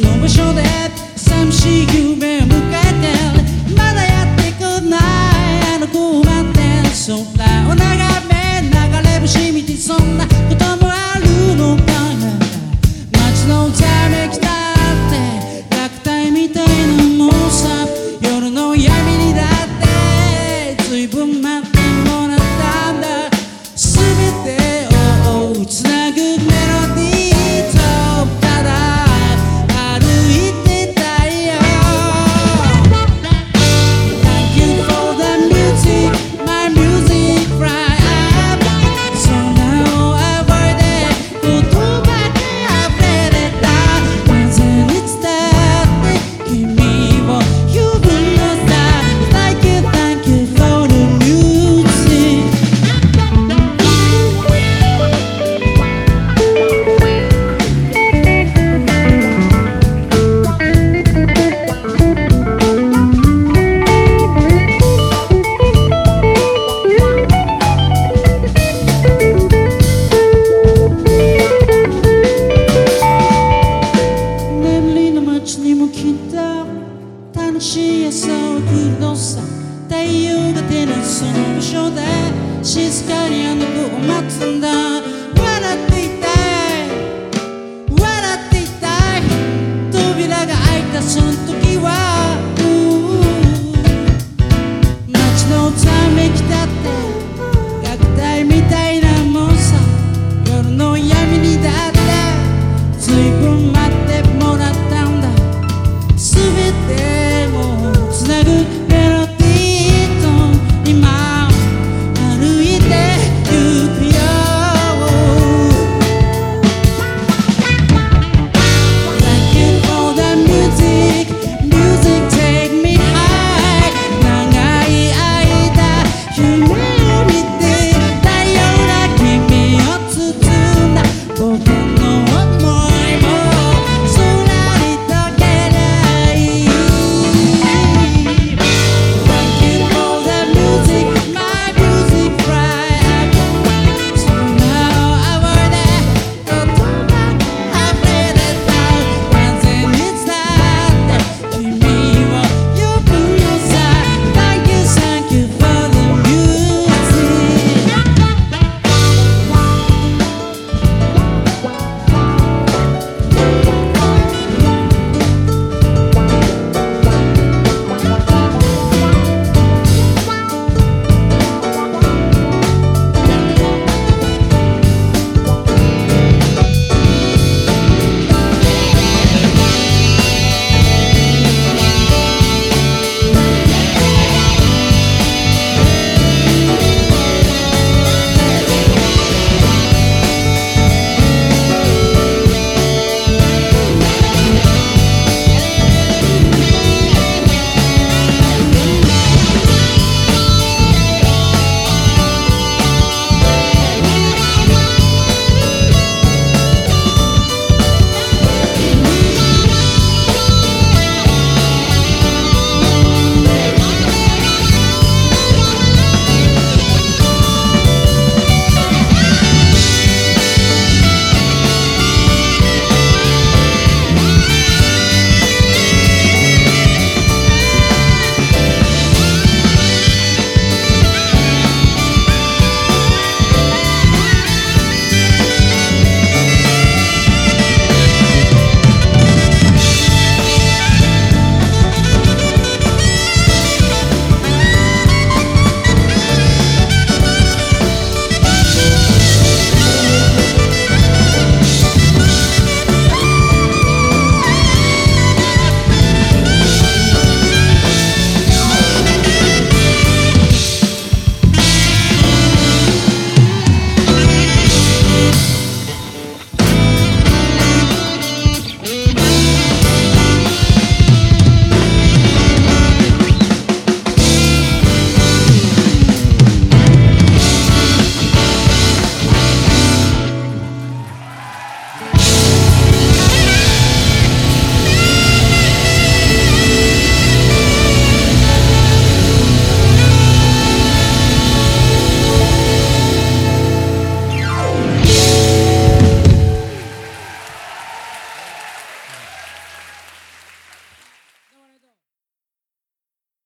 の場所で寂しい夢を迎えてまだやってくない。あの子を待って空を眺め流れ星見てそんなこともあるのか。な街のざめきだって落体みたいなもんさ。夜の闇にだって随分待って。しい朝を来るのさ。太陽が照らすその場所で。静かにあの子を待つんだ。笑っていた。